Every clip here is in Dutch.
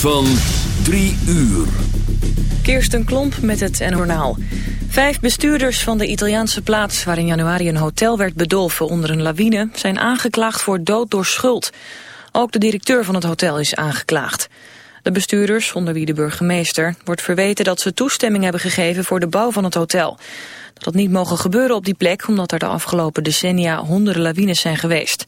Van 3 uur. Kirsten Klomp met het NORNaal. Vijf bestuurders van de Italiaanse plaats waar in januari een hotel werd bedolven onder een lawine zijn aangeklaagd voor dood door schuld. Ook de directeur van het hotel is aangeklaagd. De bestuurders, onder wie de burgemeester, wordt verweten dat ze toestemming hebben gegeven voor de bouw van het hotel. Dat had niet mogen gebeuren op die plek omdat er de afgelopen decennia honderden lawines zijn geweest.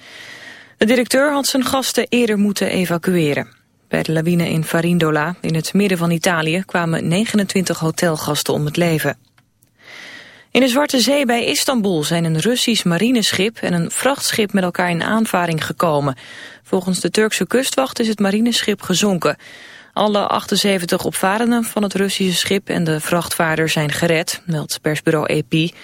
De directeur had zijn gasten eerder moeten evacueren. Bij de lawine in Farindola, in het midden van Italië, kwamen 29 hotelgasten om het leven. In de Zwarte Zee bij Istanbul zijn een Russisch marineschip en een vrachtschip met elkaar in aanvaring gekomen. Volgens de Turkse kustwacht is het marineschip gezonken. Alle 78 opvarenden van het Russische schip en de vrachtvaarder zijn gered, meldt persbureau EP.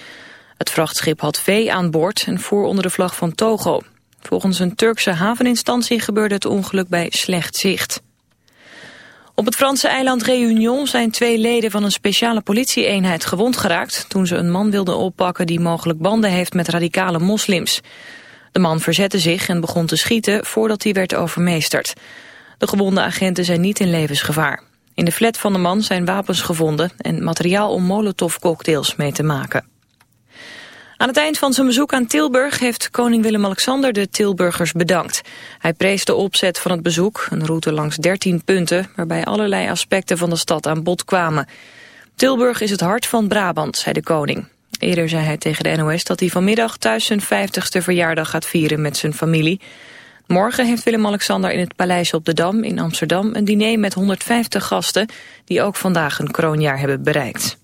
Het vrachtschip had vee aan boord en voer onder de vlag van Togo. Volgens een Turkse haveninstantie gebeurde het ongeluk bij slecht zicht. Op het Franse eiland Réunion zijn twee leden van een speciale politieeenheid gewond geraakt... toen ze een man wilden oppakken die mogelijk banden heeft met radicale moslims. De man verzette zich en begon te schieten voordat hij werd overmeesterd. De gewonde agenten zijn niet in levensgevaar. In de flat van de man zijn wapens gevonden en materiaal om molotovcocktails mee te maken. Aan het eind van zijn bezoek aan Tilburg heeft koning Willem-Alexander de Tilburgers bedankt. Hij prees de opzet van het bezoek, een route langs 13 punten... waarbij allerlei aspecten van de stad aan bod kwamen. Tilburg is het hart van Brabant, zei de koning. Eerder zei hij tegen de NOS dat hij vanmiddag thuis zijn 50ste verjaardag gaat vieren met zijn familie. Morgen heeft Willem-Alexander in het Paleis op de Dam in Amsterdam... een diner met 150 gasten die ook vandaag een kroonjaar hebben bereikt.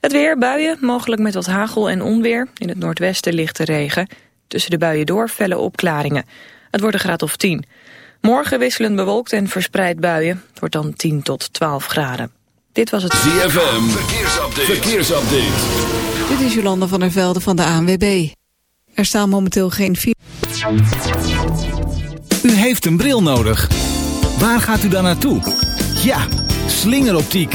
Het weer, buien, mogelijk met wat hagel en onweer. In het noordwesten ligt de regen. Tussen de buien door felle opklaringen. Het wordt een graad of 10. Morgen wisselend bewolkt en verspreid buien. Het wordt dan 10 tot 12 graden. Dit was het ZFM, verkeersupdate. verkeersupdate. Dit is Jolanda van der Velde van de ANWB. Er staan momenteel geen... U heeft een bril nodig. Waar gaat u dan naartoe? Ja, slingeroptiek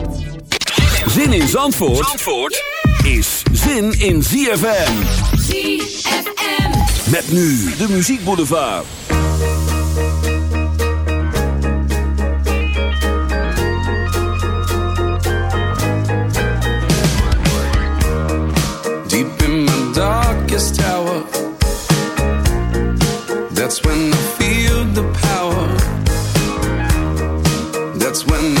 Zin in Zandvoort, Zandvoort is zin in ZFM. ZFM. Met nu de muziekboulevard. Deep in my darkest tower That's when I feel the power That's when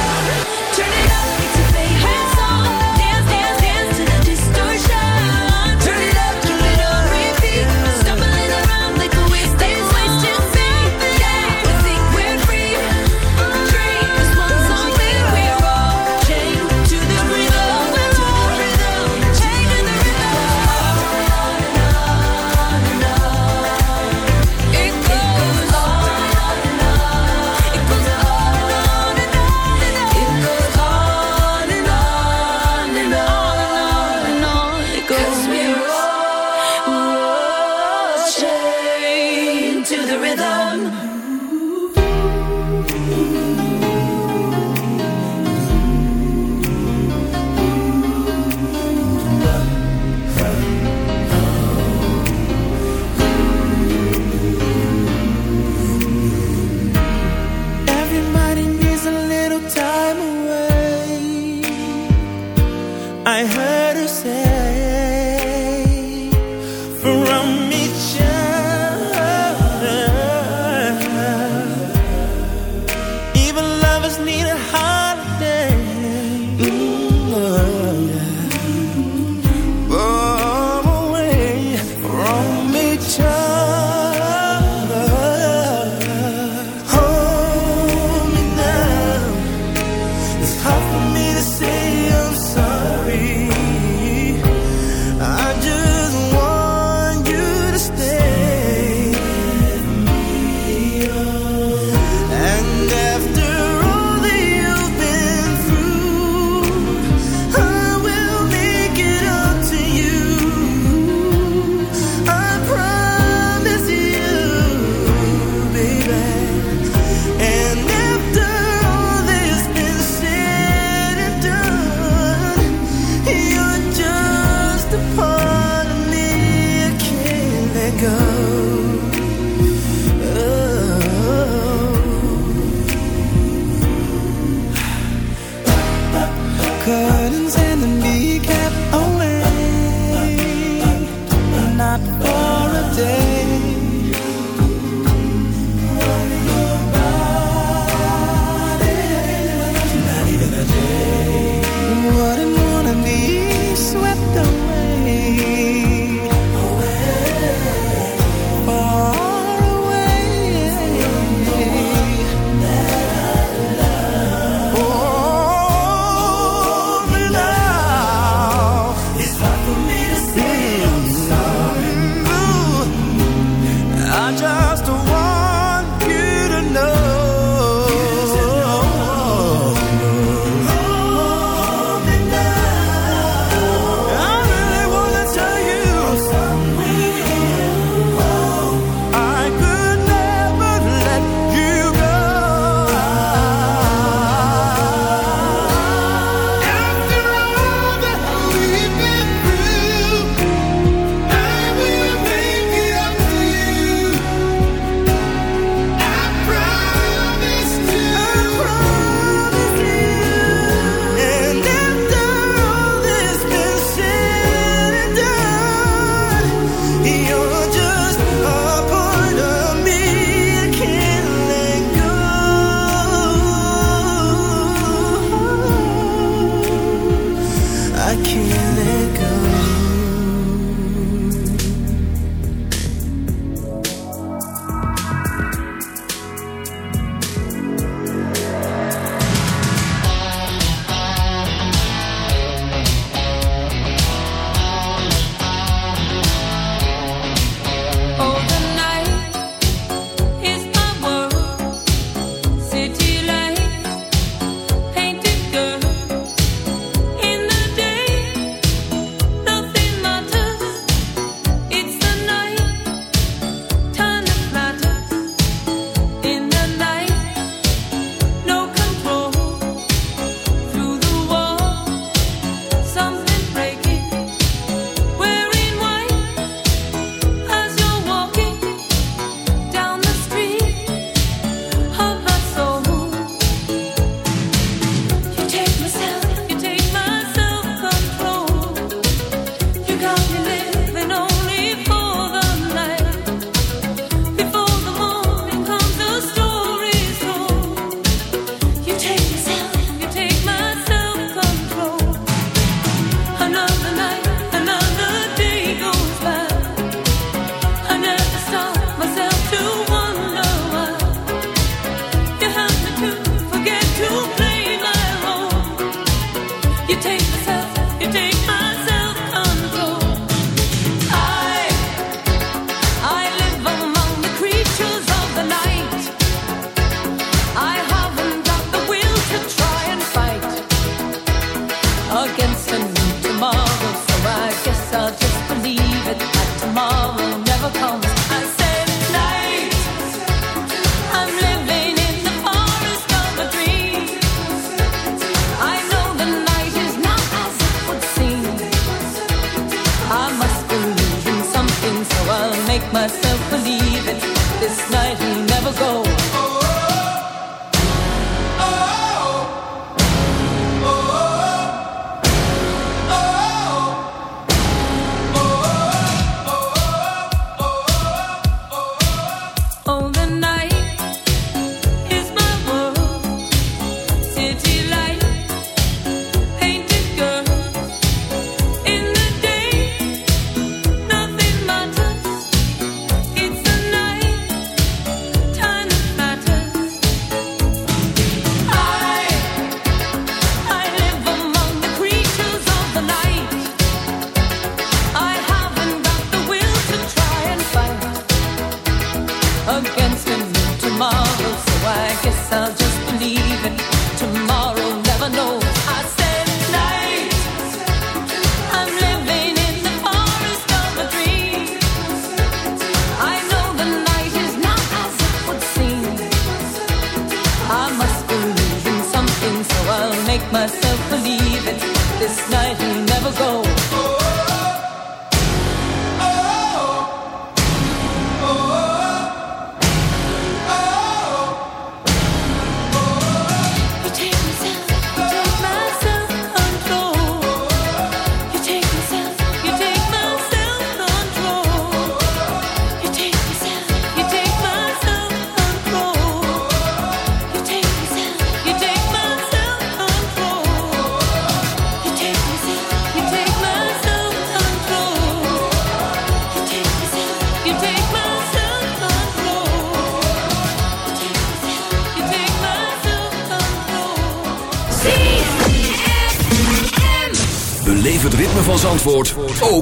us.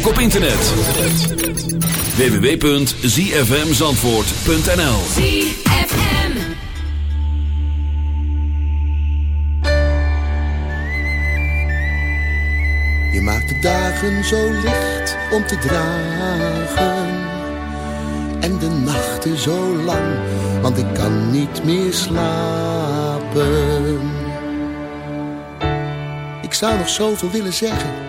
Op internet. www.zfmzandvoort.nl ZFM. Je maakt de dagen zo licht om te dragen. En de nachten zo lang, want ik kan niet meer slapen. Ik zou nog zoveel willen zeggen,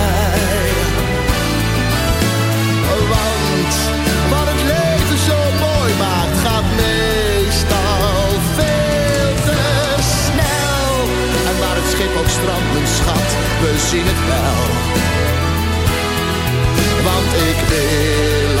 Wat het leven zo mooi maakt, gaat meestal veel te snel. En waar het schip ook strandt, mijn schat, we zien het wel. Want ik wil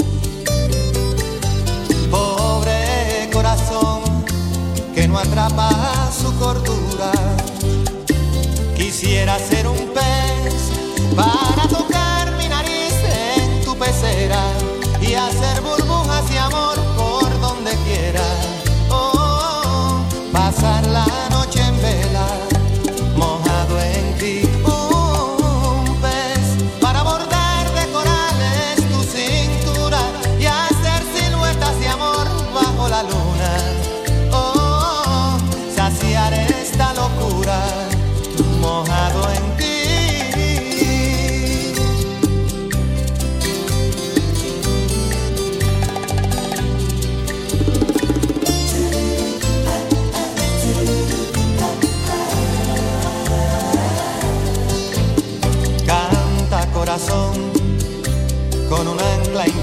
que no atrapa su cordura. Quisiera ser un pez para tocar mi nariz en tu pecera y hacer burbujas y amor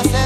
hacer.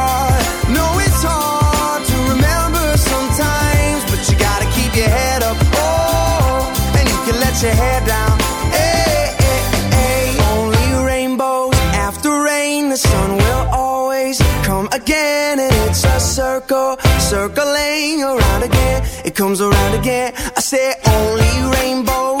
your down. Hey, hey, hey. Only rainbows after rain, the sun will always come again. And it's a circle, circling around again. It comes around again. I said, only rainbows